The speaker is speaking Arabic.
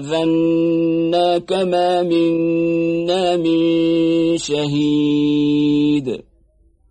آذنا كما منا من شهيد